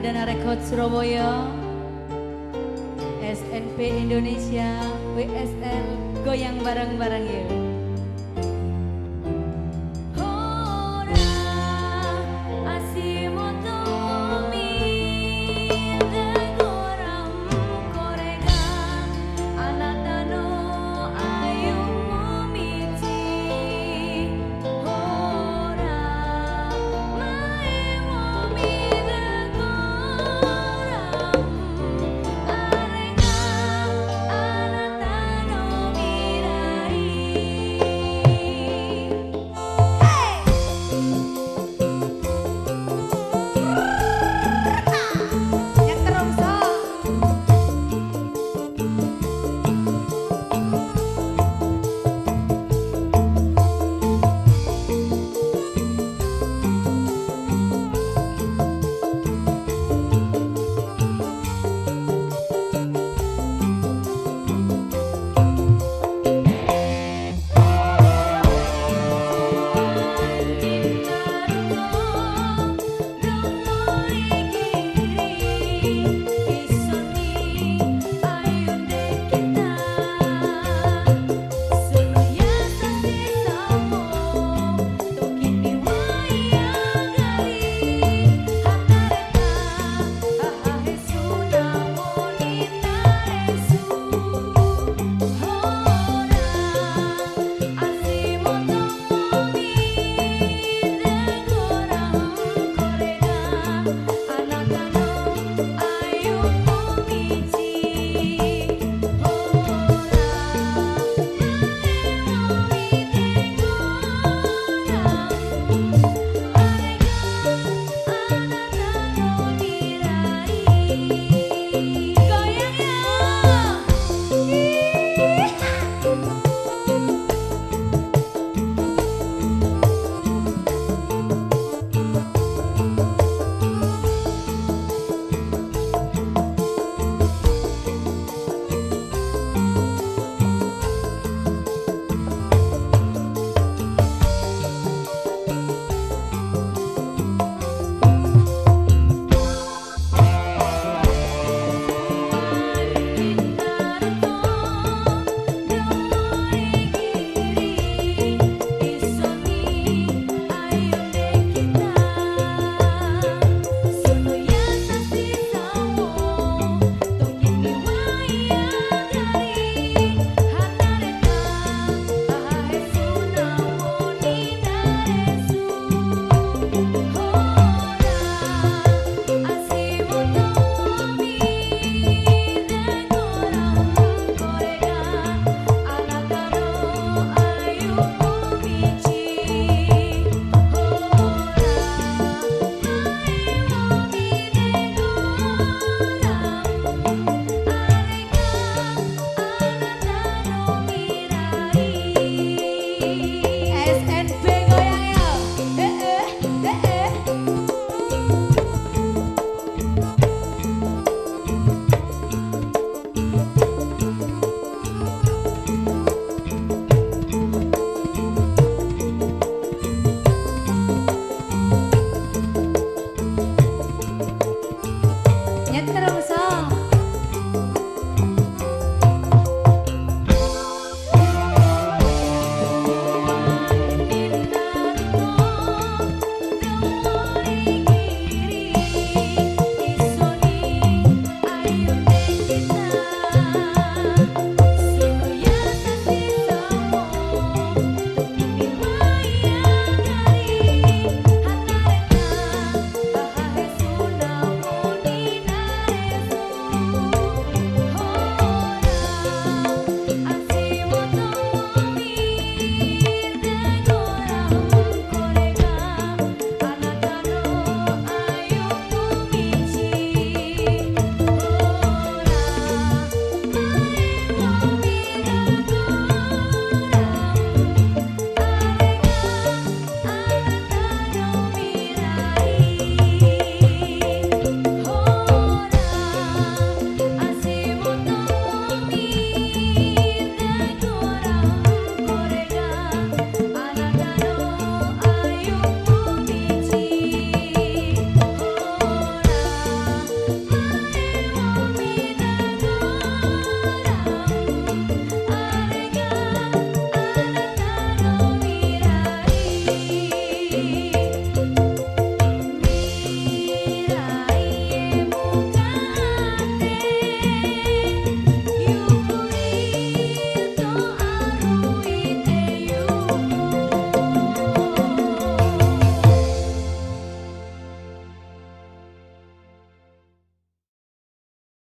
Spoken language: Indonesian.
Perdana Rekod Surabaya SNP Indonesia WSL goyang bareng-bareng yuk.